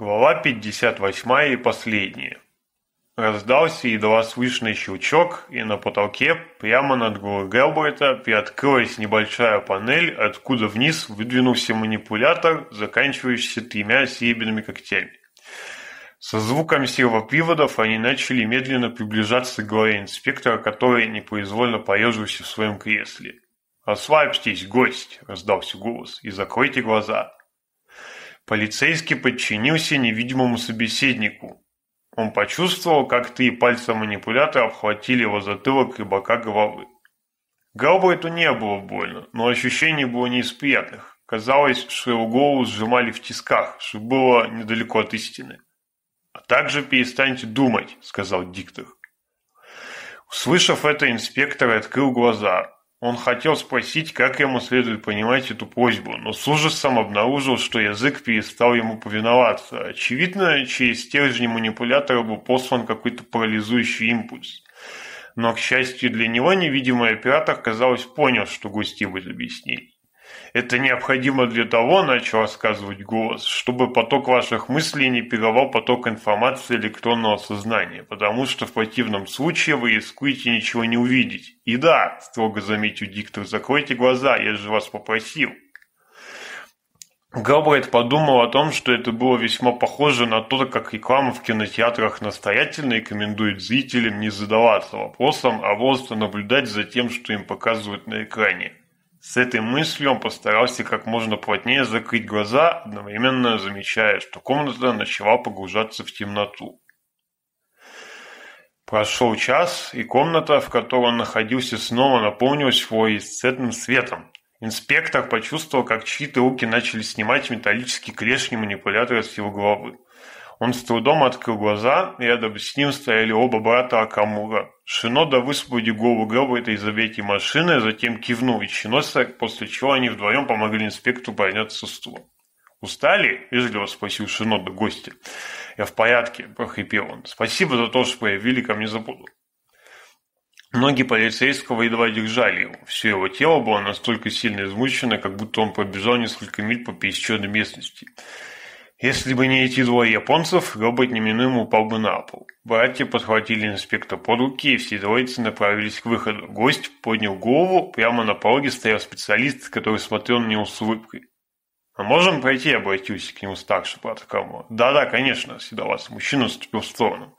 Глава 58 и последняя. Раздался едва слышный щелчок, и на потолке, прямо над головой Гелберта, приоткрылась небольшая панель, откуда вниз выдвинулся манипулятор, заканчивающийся тремя серебряными когтями. Со звуком сервоприводов они начали медленно приближаться к голове инспектора, который непроизвольно поежился в своем кресле. «Расслабьтесь, гость!» – раздался голос. «И закройте глаза!» Полицейский подчинился невидимому собеседнику. Он почувствовал, как ты и пальцы манипулятора обхватили его затылок и бока головы. Галбу это не было больно, но ощущение было не из приятных. Казалось, что его голову сжимали в тисках, что было недалеко от истины. «А также перестаньте думать», — сказал диктор. Услышав это, инспектор открыл глаза. Он хотел спросить, как ему следует понимать эту просьбу, но с ужасом обнаружил, что язык перестал ему повиноваться. Очевидно, через стержни манипулятора был послан какой-то парализующий импульс. Но, к счастью для него, невидимый оператор, казалось, понял, что гостей будет объяснить. Это необходимо для того, начал рассказывать голос, чтобы поток ваших мыслей не перевал поток информации электронного сознания, потому что в противном случае вы рискуете ничего не увидеть. И да, строго заметил диктор, закройте глаза, я же вас попросил. Галбрайт подумал о том, что это было весьма похоже на то, как реклама в кинотеатрах настоятельно рекомендует зрителям не задаваться вопросом, а просто наблюдать за тем, что им показывают на экране. С этой мыслью он постарался как можно плотнее закрыть глаза, одновременно замечая, что комната начала погружаться в темноту. Прошел час, и комната, в которой он находился, снова наполнилась флуоресцентным светом. Инспектор почувствовал, как чьи-то руки начали снимать металлический клешни манипулятора с его головы. Он с трудом открыл глаза и рядом с ним стояли оба брата Акамура. Шинода высвободил голову Грэба этой завете машины, затем кивнул Ичиноса, после чего они вдвоем помогли инспектору подняться с стула. «Устали?» – вежливо спросил Шинода гостя. «Я в порядке», – прохрипел он. «Спасибо за то, что проявили ко мне заботу». Ноги полицейского едва держали его. Все его тело было настолько сильно измучено, как будто он пробежал несколько миль по пересеченной местности. Если бы не эти двое японцев, робот неминуемо упал бы на пол. Братья подхватили инспектора под руки, и все двоицы направились к выходу. Гость поднял голову, прямо на пороге стоял специалист, который смотрел на него с улыбкой. «А можем пройти?» – обратился к нему старший брат Камо. «Да-да, конечно», – седоваться мужчина ступил в сторону.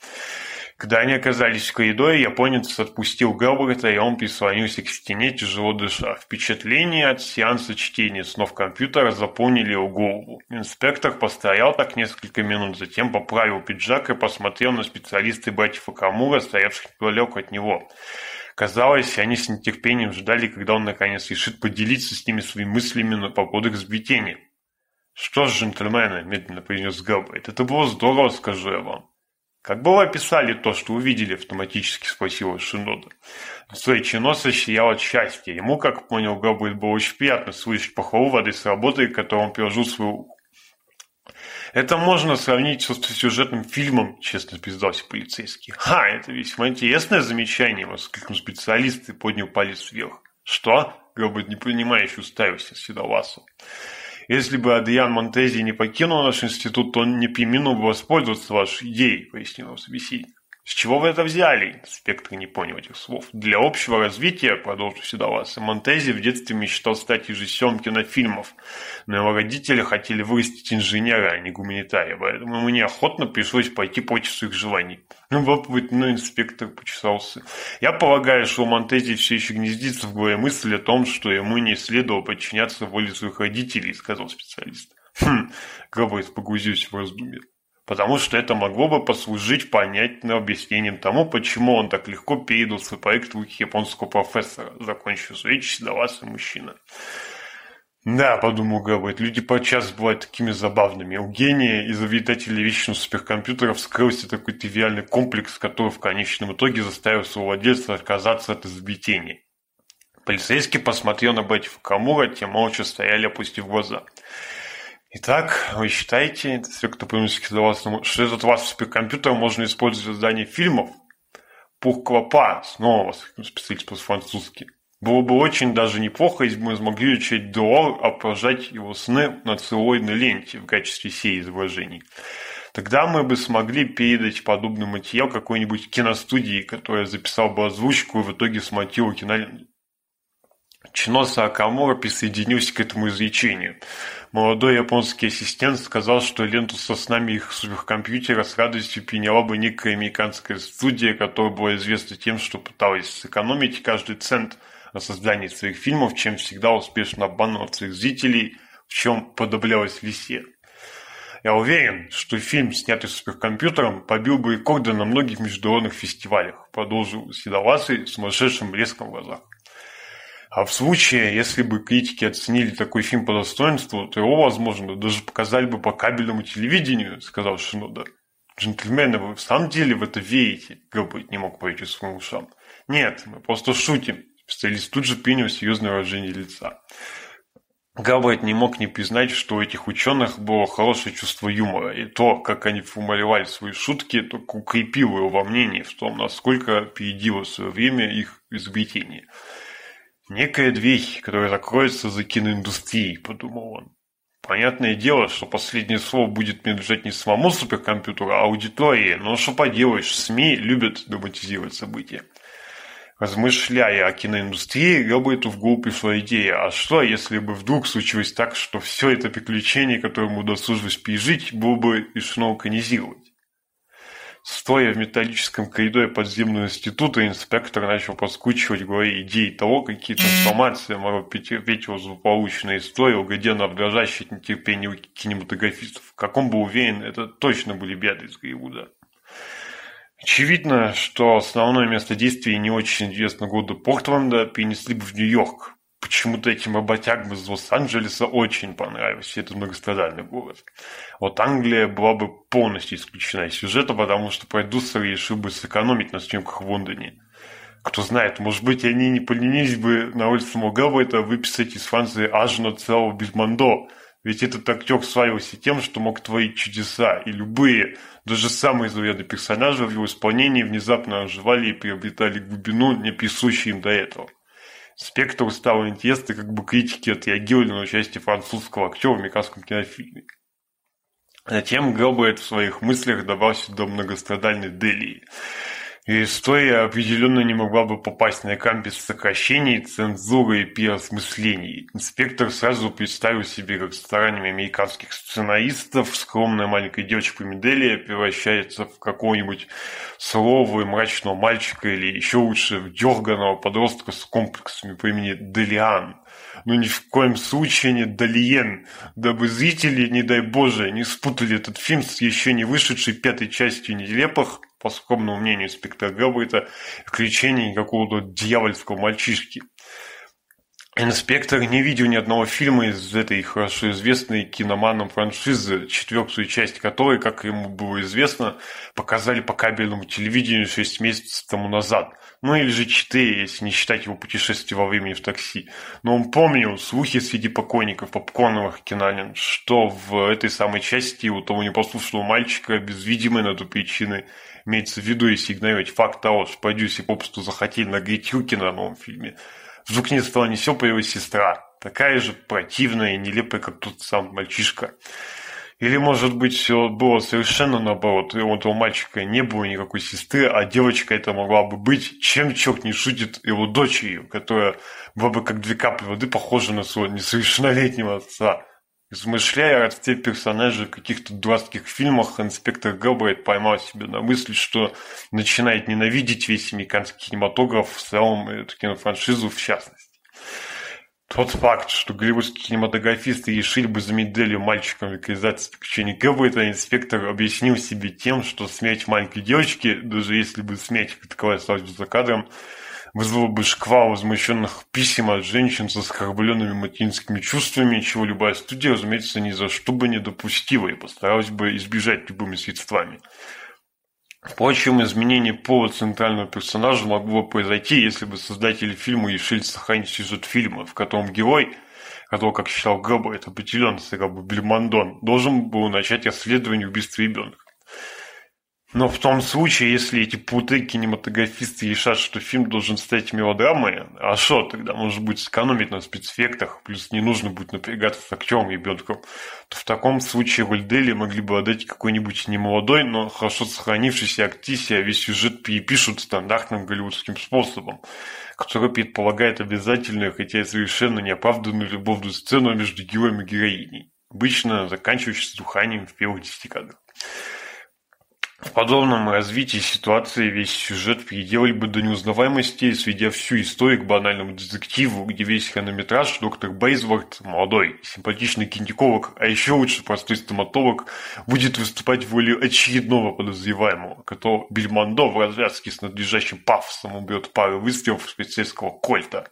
Когда они оказались в коридоре, японец отпустил Гелберта, и он прислонился к стене, тяжело дыша. впечатление от сеанса чтения снов компьютера заполнили его голову. Инспектор постоял так несколько минут, затем поправил пиджак и посмотрел на специалисты братьев Акамура, стоявших неподалеку от него. Казалось, они с нетерпением ждали, когда он наконец решит поделиться с ними своими мыслями на поводу их «Что ж, джентльмены», — медленно произнес Гелберт, — «это было здорово, скажу я вам. Как бы вы описали то, что увидели автоматически спросила Шинода. На своей чино сиял от счастья. Ему, как понял Габрид, было очень приятно слышать похвалу в адрес работы, которую он приложил свою это можно сравнить с сюжетным фильмом, честно признался полицейский. «Ха, это весьма интересное замечание!» – воскликнул специалист и поднял палец вверх. «Что?» – Гробот непонимающе уставился Седовасу. Если бы Адриан Монтези не покинул наш институт, то он не применил бы воспользоваться вашей идеей, пояснил собеседник. С чего вы это взяли? Спектр не понял этих слов. Для общего развития, продолжил Седоваться, Монтези в детстве мечтал стать режиссером кинофильмов, но его родители хотели вырастить инженера, а не гуманитария, поэтому ему неохотно пришлось пойти против своих желаний. Ну, попробует, ну, инспектор почесался. Я полагаю, что у Монтези все еще гнездится в голове мысль о том, что ему не следовало подчиняться воле своих родителей, сказал специалист. Хм, Габайт погрузился в раздумья. Потому что это могло бы послужить понятным объяснением тому, почему он так легко передал свой проект в руки японского профессора, закончил речь седовласый мужчина. Да, подумал Габбайт, люди подчас бывают такими забавными. У гения, изобретателя вечного суперкомпьютера, вскрылся такой тривиальный комплекс, который в конечном итоге заставил своего владельца отказаться от изобретения. Полицейский посмотрел на братьев Камура, те молча стояли, опустив глаза. Итак, вы считаете, если кто по-английски для вас, что этот ваш компьютер можно использовать для создания фильмов? Пух клопа, вас специалист по-французски. Было бы очень даже неплохо, если бы мы смогли учить Дуор обожать его сны на целой ленте в качестве сей изображений. Тогда мы бы смогли передать подобный материал какой-нибудь киностудии, которая записала бы озвучку и в итоге смонтировала киноленту. Чиноса Саакамора присоединился к этому изречению – Молодой японский ассистент сказал, что ленту со снами их суперкомпьютера с радостью приняла бы некая американская студия, которая была известна тем, что пыталась сэкономить каждый цент на создании своих фильмов, чем всегда успешно обманывала своих зрителей, в чем подоблялась весе. Я уверен, что фильм, снятый суперкомпьютером, побил бы рекорды на многих международных фестивалях, продолжил Седовласый с сумасшедшим блеском в глазах. А в случае, если бы критики оценили такой фильм по достоинству, то его, возможно, даже показали бы по кабельному телевидению, сказал Шинода. Ну джентльмены, вы в самом деле в это верите? Габбайт не мог поверить своим ушам. Нет, мы просто шутим. Специалист тут же принял серьезное выражение лица. Габбайт не мог не признать, что у этих ученых было хорошее чувство юмора, и то, как они формулировали свои шутки, только укрепило его во мнении в том, насколько опередило свое время их изобретение. Некая дверь, которая закроется за киноиндустрией, подумал он. Понятное дело, что последнее слово будет принадлежать не самому суперкомпьютеру, а аудитории, но что поделаешь, СМИ любят драматизировать события. Размышляя о киноиндустрии, Роберту в голову пришла идея, а что, если бы вдруг случилось так, что все это приключение, которое ему досужилось пережить, было бы решено канизировать? Стоя в металлическом коридоре подземного института, инспектор начал поскучивать, говоря идеи того, какие трансформации Маро Петровичева злополучная история, угоденно ображающая нетерпение у кинематографистов. Как он был уверен, это точно были беды из Голливуда. Очевидно, что основное место действия не очень известно года Портленда перенесли бы в Нью-Йорк, почему-то этим работягам из Лос-Анджелеса очень понравилось. Это многострадальный город. Вот Англия была бы полностью исключена из сюжета, потому что продюсеры решили бы сэкономить на съемках в Лондоне. Кто знает, может быть, они не поленились бы на улице Могава это выписать из Франции аж на целого Бизмондо. Ведь этот актер славился тем, что мог творить чудеса, и любые, даже самые заурядные персонажи в его исполнении внезапно оживали и приобретали глубину, не присущую им до этого. Спектр стало интересно как бы критики отреагировали на участие французского актера в американском кинофильме. Затем Гелбрайт в своих мыслях добрался до многострадальной Делии. История определенно не могла бы попасть на экран без сокращений, цензуры и переосмыслений. Инспектор сразу представил себе, как стараниями американских сценаристов скромная маленькая девочка Меделия превращается в какого-нибудь слово мрачного мальчика или еще лучше в дерганого подростка с комплексами по имени Делиан. Но ни в коем случае не Далиен, дабы зрители, не дай боже, не спутали этот фильм с еще не вышедшей пятой частью нелепых по скромному мнению спектакль это включение какого-то дьявольского мальчишки. Инспектор не видел ни одного фильма из этой хорошо известной киноманом франшизы, четвертую часть которой, как ему было известно, показали по кабельному телевидению 6 месяцев тому назад. Ну или же 4, если не считать его путешествие во времени в такси. Но он помнил слухи среди покойников, попкорновых кинанин, что в этой самой части у того непослушного мальчика без видимой на то причины имеется в виду, если игнорировать факт того, что продюсеры попросту захотели нагреть Юки на новом фильме – Жукнистого несел его сестра, такая же противная и нелепая, как тот сам мальчишка. Или, может быть, все было совершенно наоборот. И у этого мальчика не было никакой сестры, а девочка это могла бы быть, чем черт не шутит его дочерью, которая была бы как две капли воды похожа на своего несовершеннолетнего отца. Измышляя о те персонажей в каких-то дурацких фильмах, инспектор Гэлбрайт поймал себе на мысли, что начинает ненавидеть весь американский кинематограф, в целом эту кинофраншизу в частности. Тот факт, что голливудские кинематографисты решили бы заменить Делю мальчиком в экранизации приключений Гэлбрайта, инспектор объяснил себе тем, что смерть маленькой девочки, даже если бы смерть таковая осталась за кадром, вызвало бы шквал возмущенных писем от женщин со оскорбленными матинскими чувствами, чего любая студия, разумеется, ни за что бы не допустила и постаралась бы избежать любыми средствами. Впрочем, изменение пола центрального персонажа могло произойти, если бы создатели фильма решили сохранить сюжет фильма, в котором герой, которого, как считал Гэбб, это определенно Сырабу Бельмондон, должен был начать расследование убийства ребенка. Но в том случае, если эти путы кинематографисты решат, что фильм должен стать мелодрамой, а что тогда, может быть, сэкономить на спецэффектах, плюс не нужно будет напрягаться с актером и бедром, то в таком случае Вальдели могли бы отдать какой-нибудь немолодой, но хорошо сохранившийся актисе, а весь сюжет перепишут стандартным голливудским способом, который предполагает обязательную, хотя и совершенно неоправданную любовную сцену между героем и героиней, обычно заканчивающуюся духанием в первых десяти кадрах. В подобном развитии ситуации весь сюжет переделали бы до неузнаваемости, сведя всю историю к банальному детективу, где весь хронометраж доктор Бейзворд, молодой, симпатичный кинетиколог, а еще лучше простой стоматолог, будет выступать в роли очередного подозреваемого, которого Бельмондо в развязке с надлежащим пафосом убьет пару выстрелов спецсельского кольта.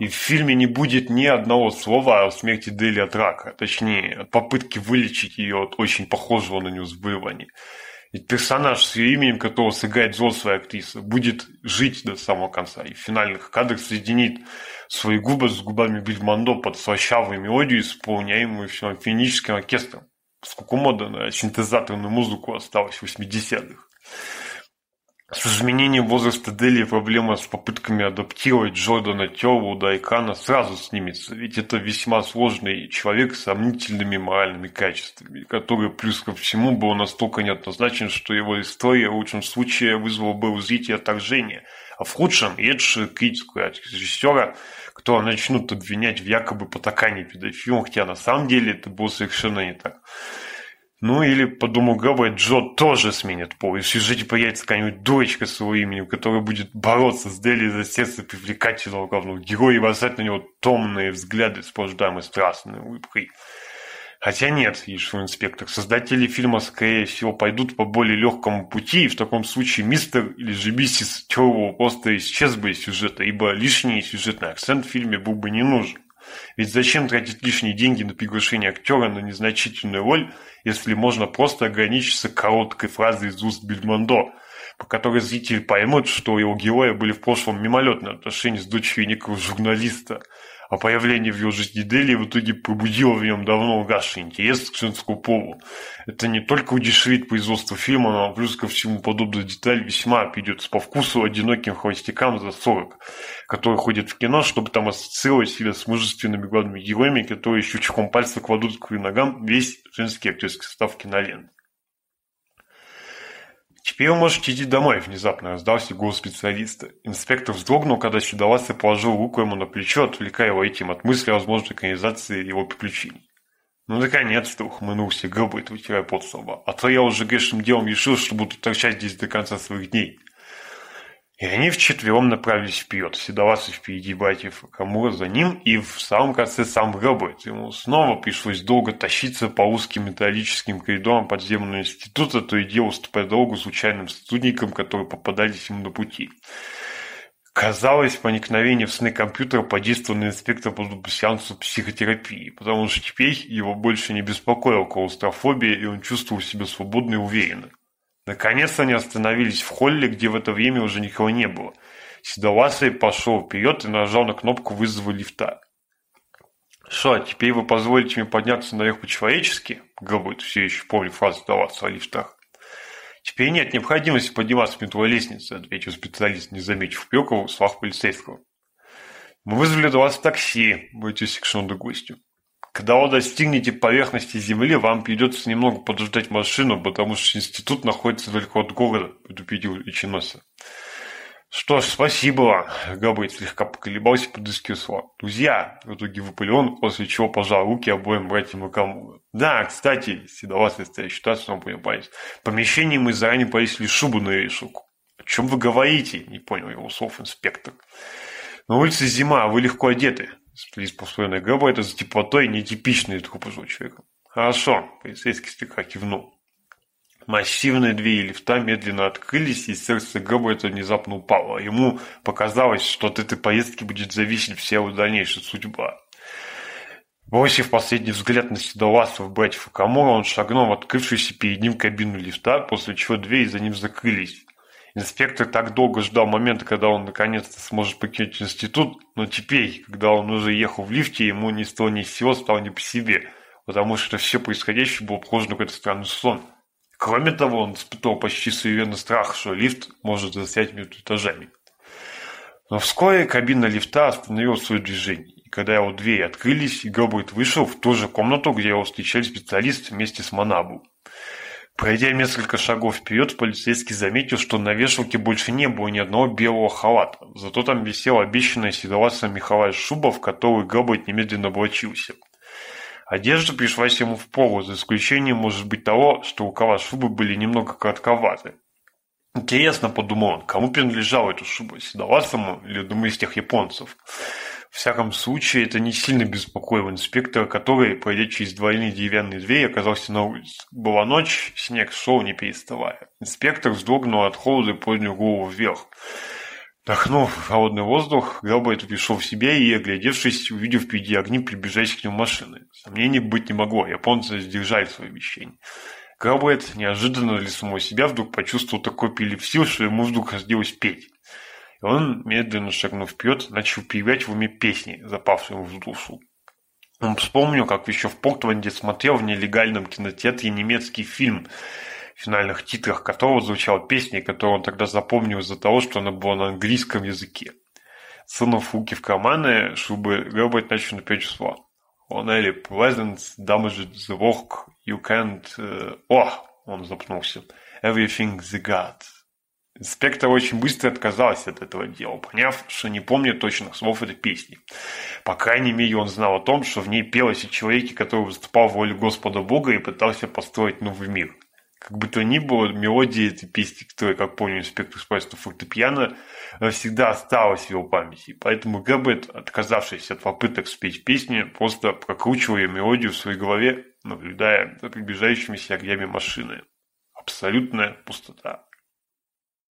И в фильме не будет ни одного слова о смерти Дели от рака, точнее, от попытки вылечить ее от очень похожего на нее заболевания. Персонаж с ее именем, которого сыграет взрослая актриса, будет жить до самого конца. И в финальных кадрах соединит свои губы с губами Бельмондо под слащавую мелодию, исполняемую симфоническим оркестром. Сколько мода на синтезаторную музыку осталось в 80-х. С изменением возраста Дели проблема с попытками адаптировать Джордана Тёву до экрана сразу снимется, ведь это весьма сложный человек с сомнительными моральными качествами, который плюс ко всему был настолько неоднозначен, что его история в лучшем случае вызвала бы у зрителя отторжение, а в худшем – едшую критику от режиссера, кто начнут обвинять в якобы потакании педофилом, хотя на самом деле это было совершенно не так. Ну или подумал Джо тоже сменит пол, и сюжете появится какая-нибудь дочка своего имени, которая будет бороться с Дели за сердце привлекательного главного героя и бросать на него томные взгляды с пождаемой страстной улыбкой. Хотя нет, Ешев инспектор, создатели фильма, скорее всего, пойдут по более легкому пути, и в таком случае мистер или же миссис Тёрвелл просто исчез бы из сюжета, ибо лишний сюжетный акцент в фильме был бы не нужен. Ведь зачем тратить лишние деньги на приглашение актера на незначительную роль, если можно просто ограничиться короткой фразой из уст Бельмондо, по которой зрители поймут, что у его героя были в прошлом мимолетные отношения с дочерью некого журналиста – а появление в его жизни Дели в итоге пробудило в нем давно угасший интерес к женскому полу. Это не только удешевит производство фильма, но плюс ко всему подобная деталь весьма придется по вкусу одиноким холостякам за 40, которые ходят в кино, чтобы там ассоциировать себя с мужественными главными героями, которые щучком пальца кладут к ногам весь женский актерский состав кинолент. Теперь вы можете идти домой, внезапно раздался голос специалиста. Инспектор вздрогнул, когда Чудоласый положил руку ему на плечо, отвлекая его этим от мысли о возможной организации его приключений. «Ну, наконец-то!» — ухмынулся Гробайт, вытирая пот со лба. «А то я уже грешным делом решил, что буду торчать здесь до конца своих дней. И они вчетвером направились вперед. Седовасы впереди братьев Камура за ним, и в самом конце сам Роберт. Ему снова пришлось долго тащиться по узким металлическим коридорам подземного института, то и дело уступая дорогу случайным сотрудникам, которые попадались ему на пути. Казалось, проникновение в сны компьютера подействовало на инспектора по сеансу психотерапии, потому что теперь его больше не беспокоила клаустрофобия, и он чувствовал себя свободно и уверенно. Наконец они остановились в холле, где в это время уже никого не было. Седовласый пошел вперед и нажал на кнопку вызова лифта. Что, теперь вы позволите мне подняться наверх по-человечески?» Говорит, все еще помню фразу «даваться о лифтах». «Теперь нет необходимости подниматься метровой лестнице», ответил специалист, не заметив упреков слав полицейского. «Мы вызвали для вас такси», — обратился к Шонду гостю. Когда вы достигнете поверхности Земли, вам придется немного подождать машину, потому что институт находится далеко от города, предупредил Ичиноса. Что ж, спасибо вам, Габрид слегка поколебался под подыскивал слова. Друзья, в итоге выпалил он, после чего пожал руки обоим братьям и кому. Да, кстати, седоватый стоящий таз, он понял палец. Помещение мы заранее повесили шубу на решилку. О чем вы говорите? Не понял его слов инспектор. На улице зима, а вы легко одеты. Здесь постоянно это с теплотой, нетипичной такой корпуса человека. Хорошо, полицейский слегка кивнул. Массивные двери лифта медленно открылись, и сердце Габбайта внезапно упало. Ему показалось, что от этой поездки будет зависеть вся его дальнейшая судьба. Бросив последний взгляд на седовласов братьев Акамора, он шагнул в открывшуюся перед ним кабину лифта, после чего двери за ним закрылись. Инспектор так долго ждал момента, когда он наконец-то сможет покинуть институт, но теперь, когда он уже ехал в лифте, ему ни с того ни с сего стало не по себе, потому что все происходящее было похоже на какой-то странный сон. Кроме того, он испытывал почти суеверный страх, что лифт может застрять между этажами. Но вскоре кабина лифта остановила свое движение, и когда его двери открылись, и Гроберт вышел в ту же комнату, где его встречали специалисты вместе с Манабу. Пройдя несколько шагов вперед, полицейский заметил, что на вешалке больше не было ни одного белого халата. Зато там висела обещанная седоваться меховая шуба, в которую Габбайт немедленно облачился. Одежда пришлась ему в полу, за исключением, может быть, того, что рукава шубы были немного коротковаты. Интересно, подумал он, кому принадлежала эта шуба, седоватому или одному из тех японцев? всяком случае, это не сильно беспокоило инспектора, который, пройдя через двойные деревянные двери, оказался на улице. Была ночь, снег шел, не переставая. Инспектор вздрогнул от холода и поднял голову вверх. Вдохнув холодный воздух, Гелбайт пришел в себя и, оглядевшись, увидев впереди огни приближающих к нему машины. Сомнений быть не могло, японцы сдержали свое обещание. Гелбайт неожиданно для самого себя вдруг почувствовал такой прилив сил, что ему вдруг хотелось петь он медленно шагнув вперед, начал певать в уме песни, запавшие в душу. Он вспомнил, как еще в Портленде смотрел в нелегальном кинотеатре немецкий фильм, в финальных титрах которого звучала песня, которую он тогда запомнил из-за того, что она была на английском языке. Сунув руки в карманы, чтобы Роберт начал напеть слова. Он или pleasant damaged the work you can't... Uh, oh, он запнулся. Everything the God. Инспектор очень быстро отказался от этого дела, поняв, что не помнит точных слов этой песни. По крайней мере, он знал о том, что в ней пелось о человеке, который выступал в роли Господа Бога и пытался построить новый мир. Как бы то ни было, мелодия этой песни, которая, как понял инспектор Спайста фортепиано, всегда осталась в его памяти, поэтому Гэббет, отказавшись от попыток спеть песни, просто прокручивал ее мелодию в своей голове, наблюдая за приближающимися огнями машины. Абсолютная пустота.